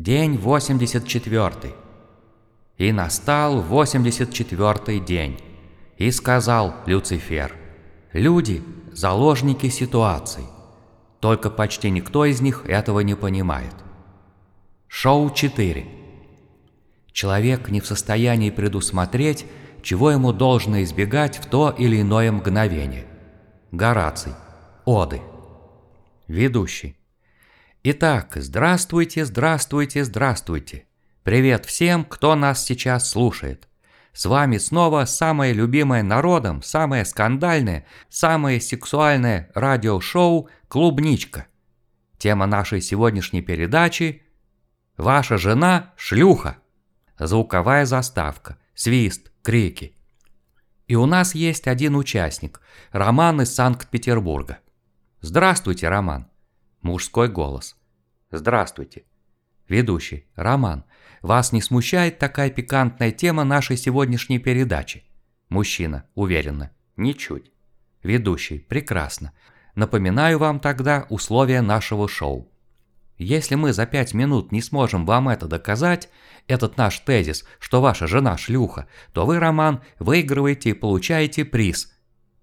День 84. И настал 84 день. И сказал Люцифер, люди – заложники ситуаций. Только почти никто из них этого не понимает. Шоу 4. Человек не в состоянии предусмотреть, чего ему должно избегать в то или иное мгновение. Гораций. Оды. Ведущий. Итак, здравствуйте, здравствуйте, здравствуйте. Привет всем, кто нас сейчас слушает. С вами снова самое любимое народом, самое скандальное, самое сексуальное радиошоу «Клубничка». Тема нашей сегодняшней передачи – «Ваша жена – шлюха». Звуковая заставка, свист, крики. И у нас есть один участник – Роман из Санкт-Петербурга. Здравствуйте, Роман. Мужской голос. Здравствуйте. Ведущий. Роман. Вас не смущает такая пикантная тема нашей сегодняшней передачи? Мужчина. Уверенно. Ничуть. Ведущий. Прекрасно. Напоминаю вам тогда условия нашего шоу. Если мы за пять минут не сможем вам это доказать, этот наш тезис, что ваша жена шлюха, то вы, Роман, выигрываете и получаете приз.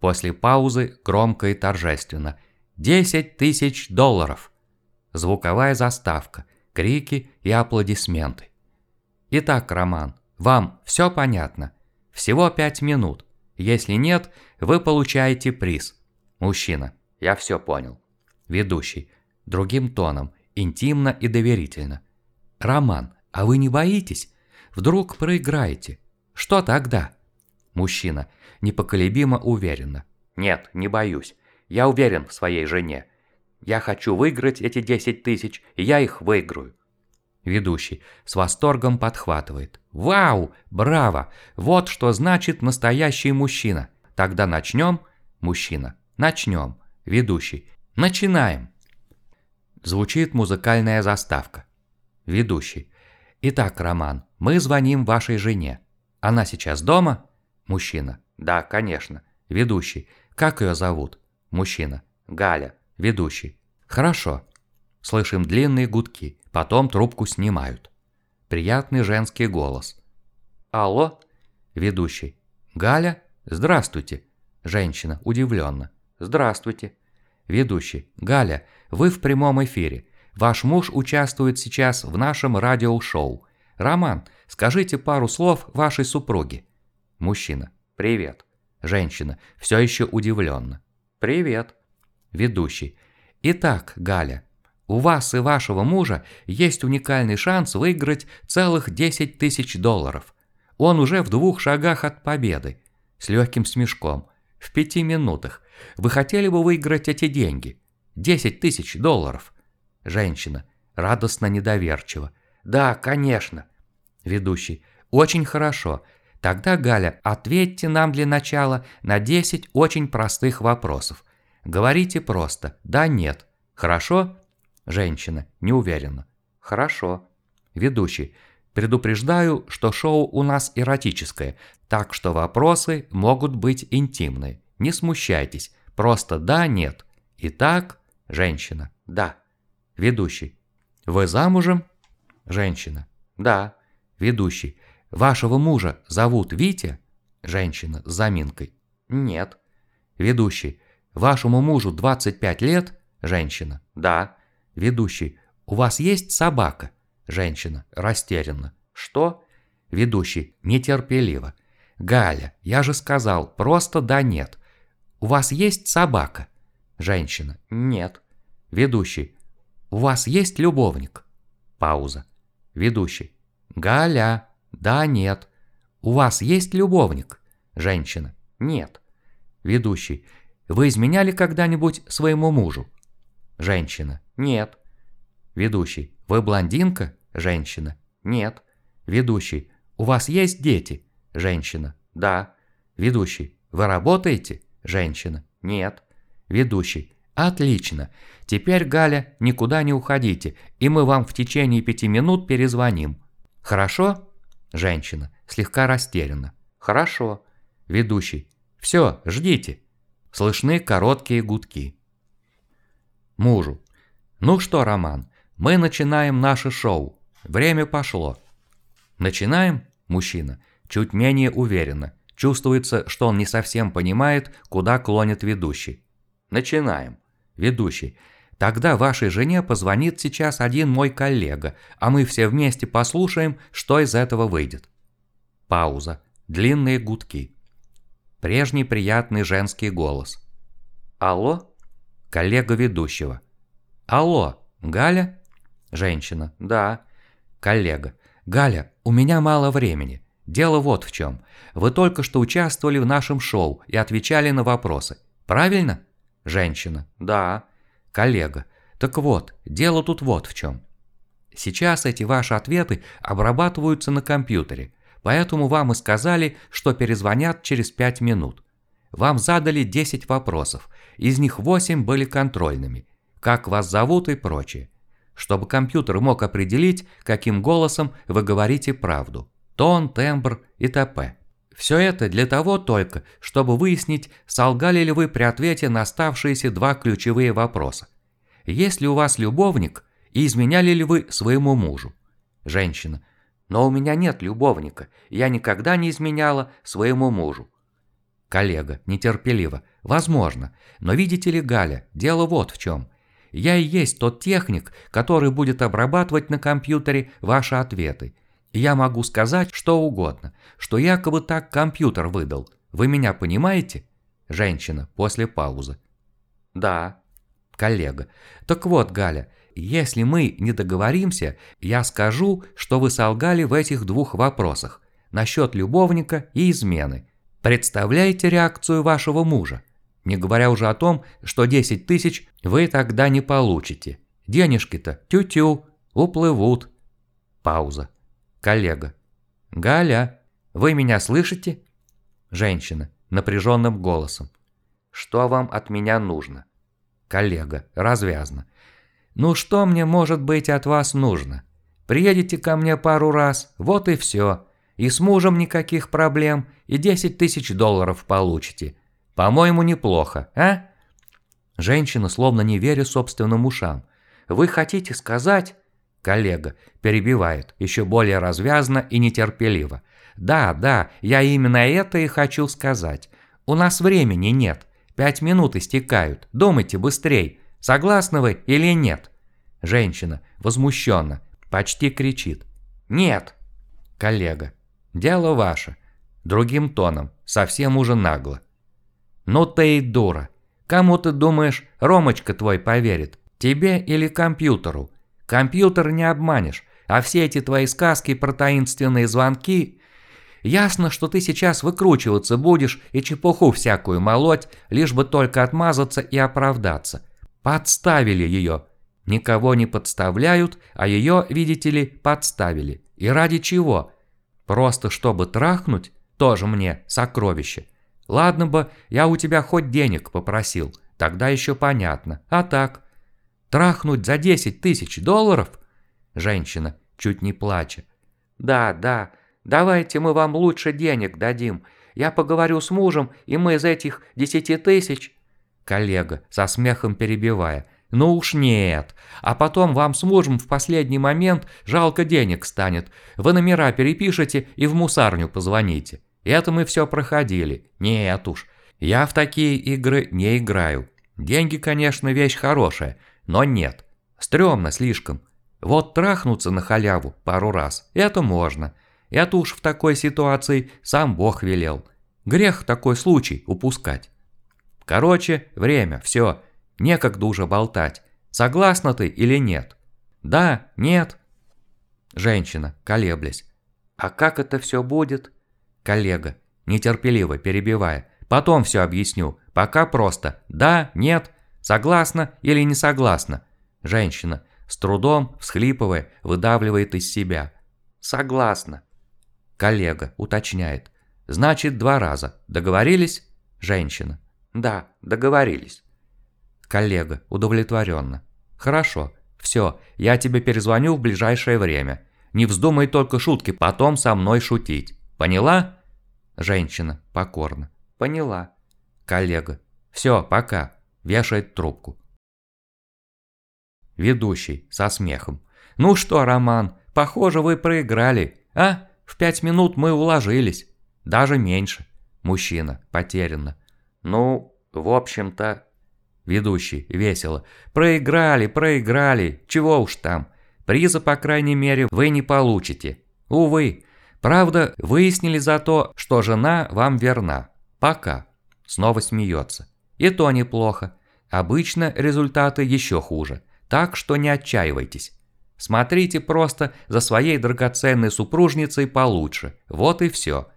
После паузы громко и торжественно – 10 тысяч долларов. Звуковая заставка, крики и аплодисменты. Итак, Роман, вам все понятно? Всего 5 минут. Если нет, вы получаете приз. Мужчина, я все понял. Ведущий, другим тоном, интимно и доверительно. Роман, а вы не боитесь? Вдруг проиграете? Что тогда? Мужчина, непоколебимо уверенно. Нет, не боюсь. Я уверен в своей жене. Я хочу выиграть эти 10 тысяч, и я их выиграю. Ведущий с восторгом подхватывает. Вау, браво, вот что значит настоящий мужчина. Тогда начнем? Мужчина. Начнем. Ведущий. Начинаем. Звучит музыкальная заставка. Ведущий. Итак, Роман, мы звоним вашей жене. Она сейчас дома? Мужчина. Да, конечно. Ведущий. Как ее зовут? Мужчина. Галя. Ведущий. Хорошо. Слышим длинные гудки, потом трубку снимают. Приятный женский голос. Алло? Ведущий. Галя? Здравствуйте. Женщина. Удивленно. Здравствуйте. Ведущий. Галя, вы в прямом эфире. Ваш муж участвует сейчас в нашем радиошоу. Роман, скажите пару слов вашей супруге. Мужчина. Привет. Женщина. Все еще удивленно. «Привет». Ведущий. «Итак, Галя, у вас и вашего мужа есть уникальный шанс выиграть целых 10 тысяч долларов. Он уже в двух шагах от победы. С легким смешком. В пяти минутах. Вы хотели бы выиграть эти деньги? 10 тысяч долларов?» Женщина. Радостно недоверчиво. «Да, конечно». Ведущий. «Очень хорошо. Тогда, Галя, ответьте нам для начала на 10 очень простых вопросов. Говорите просто «да-нет». Хорошо? Женщина, неуверенно. Хорошо. Ведущий. Предупреждаю, что шоу у нас эротическое, так что вопросы могут быть интимные. Не смущайтесь, просто да-нет. Итак, женщина. Да. Ведущий. Вы замужем? Женщина. Да. Ведущий. Вашего мужа зовут Витя? Женщина с заминкой. Нет. Ведущий. Вашему мужу 25 лет? Женщина. Да. Ведущий. У вас есть собака? Женщина. Растерянно. Что? Ведущий. Нетерпеливо. Галя, я же сказал, просто да нет. У вас есть собака? Женщина. Нет. Ведущий. У вас есть любовник? Пауза. Ведущий. Галя. Да, нет. У вас есть любовник? Женщина. Нет. Ведущий. Вы изменяли когда-нибудь своему мужу? Женщина. Нет. Ведущий. Вы блондинка? Женщина. Нет. Ведущий. У вас есть дети? Женщина. Да. Ведущий. Вы работаете? Женщина. Нет. Ведущий. Отлично. Теперь, Галя, никуда не уходите, и мы вам в течение пяти минут перезвоним. Хорошо? Женщина, слегка растеряна. «Хорошо». Ведущий. «Все, ждите». Слышны короткие гудки. Мужу. «Ну что, Роман, мы начинаем наше шоу. Время пошло. Начинаем? Мужчина. Чуть менее уверенно. Чувствуется, что он не совсем понимает, куда клонит ведущий. Начинаем. Ведущий. Тогда вашей жене позвонит сейчас один мой коллега, а мы все вместе послушаем, что из этого выйдет. Пауза. Длинные гудки. Прежний приятный женский голос. Алло? Коллега ведущего. Алло, Галя? Женщина. Да. Коллега. Галя, у меня мало времени. Дело вот в чем. Вы только что участвовали в нашем шоу и отвечали на вопросы. Правильно? Женщина. Да. Коллега. Так вот, дело тут вот в чем. Сейчас эти ваши ответы обрабатываются на компьютере, поэтому вам и сказали, что перезвонят через 5 минут. Вам задали 10 вопросов, из них 8 были контрольными. Как вас зовут и прочее. Чтобы компьютер мог определить, каким голосом вы говорите правду тон, тембр и т.п. Все это для того только, чтобы выяснить, солгали ли вы при ответе на оставшиеся два ключевые вопроса. Есть ли у вас любовник и изменяли ли вы своему мужу? Женщина. Но у меня нет любовника, я никогда не изменяла своему мужу. Коллега, нетерпеливо. Возможно, но видите ли, Галя, дело вот в чем. Я и есть тот техник, который будет обрабатывать на компьютере ваши ответы я могу сказать что угодно, что якобы так компьютер выдал. Вы меня понимаете? Женщина после паузы. Да. Коллега. Так вот, Галя, если мы не договоримся, я скажу, что вы солгали в этих двух вопросах насчет любовника и измены. Представляете реакцию вашего мужа? Не говоря уже о том, что 10 тысяч вы тогда не получите. Денежки-то тю-тю, уплывут. Пауза. Коллега. «Галя, вы меня слышите?» Женщина напряженным голосом. «Что вам от меня нужно?» Коллега, развязно. «Ну что мне, может быть, от вас нужно? Приедете ко мне пару раз, вот и все. И с мужем никаких проблем, и 10 тысяч долларов получите. По-моему, неплохо, а?» Женщина, словно не веря собственным ушам. «Вы хотите сказать, Коллега перебивает, еще более развязно и нетерпеливо. «Да, да, я именно это и хочу сказать. У нас времени нет. Пять минут истекают. Думайте быстрей. Согласны вы или нет?» Женщина, возмущенно, почти кричит. «Нет!» Коллега. «Дело ваше». Другим тоном, совсем уже нагло. «Ну ты и дура. Кому ты думаешь, Ромочка твой поверит? Тебе или компьютеру? Компьютер не обманешь, а все эти твои сказки про таинственные звонки... Ясно, что ты сейчас выкручиваться будешь и чепуху всякую молоть, лишь бы только отмазаться и оправдаться. Подставили ее. Никого не подставляют, а ее, видите ли, подставили. И ради чего? Просто чтобы трахнуть? Тоже мне сокровище. Ладно бы, я у тебя хоть денег попросил, тогда еще понятно. А так, Трахнуть за 10 тысяч долларов? Женщина, чуть не плача. Да, да, давайте мы вам лучше денег дадим. Я поговорю с мужем, и мы из этих 10 тысяч... Коллега, со смехом перебивая. Ну уж нет. А потом вам с мужем в последний момент жалко денег станет. Вы номера перепишете и в мусарню позвоните. Это мы все проходили. Нет уж. Я в такие игры не играю. Деньги, конечно, вещь хорошая, но нет. Стремно слишком. Вот трахнуться на халяву пару раз – это можно. Это уж в такой ситуации сам Бог велел. Грех такой случай упускать. Короче, время, все. Некогда уже болтать. Согласна ты или нет? Да, нет. Женщина, колеблясь. А как это все будет? Коллега, нетерпеливо перебивая. Потом все объясню. Пока просто да, нет, Согласна или не согласна? Женщина, с трудом, всхлипывая, выдавливает из себя. Согласна. Коллега уточняет. Значит, два раза. Договорились? Женщина. Да, договорились. Коллега удовлетворенно. Хорошо. Все, я тебе перезвоню в ближайшее время. Не вздумай только шутки потом со мной шутить. Поняла? Женщина покорно. Поняла. Коллега. Все, пока вешает трубку. Ведущий, со смехом. Ну что, Роман, похоже, вы проиграли, а? В пять минут мы уложились. Даже меньше. Мужчина, потерянно. Ну, в общем-то... Ведущий, весело. Проиграли, проиграли, чего уж там. Приза, по крайней мере, вы не получите. Увы. Правда, выяснили за то, что жена вам верна. Пока. Снова смеется. И то неплохо. Обычно результаты еще хуже. Так что не отчаивайтесь. Смотрите просто за своей драгоценной супружницей получше. Вот и все.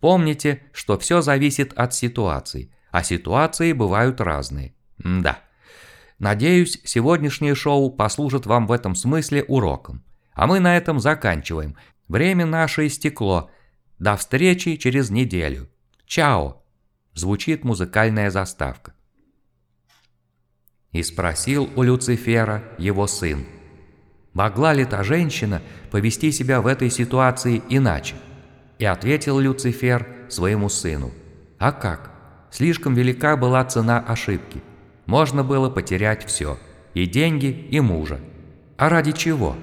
Помните, что все зависит от ситуации, а ситуации бывают разные. М да. Надеюсь, сегодняшнее шоу послужит вам в этом смысле уроком. А мы на этом заканчиваем. Время наше истекло. До встречи через неделю. Чао! Звучит музыкальная заставка. И спросил у Люцифера его сын. Могла ли та женщина повести себя в этой ситуации иначе? И ответил Люцифер своему сыну. А как? Слишком велика была цена ошибки. Можно было потерять все. И деньги, и мужа. А ради чего?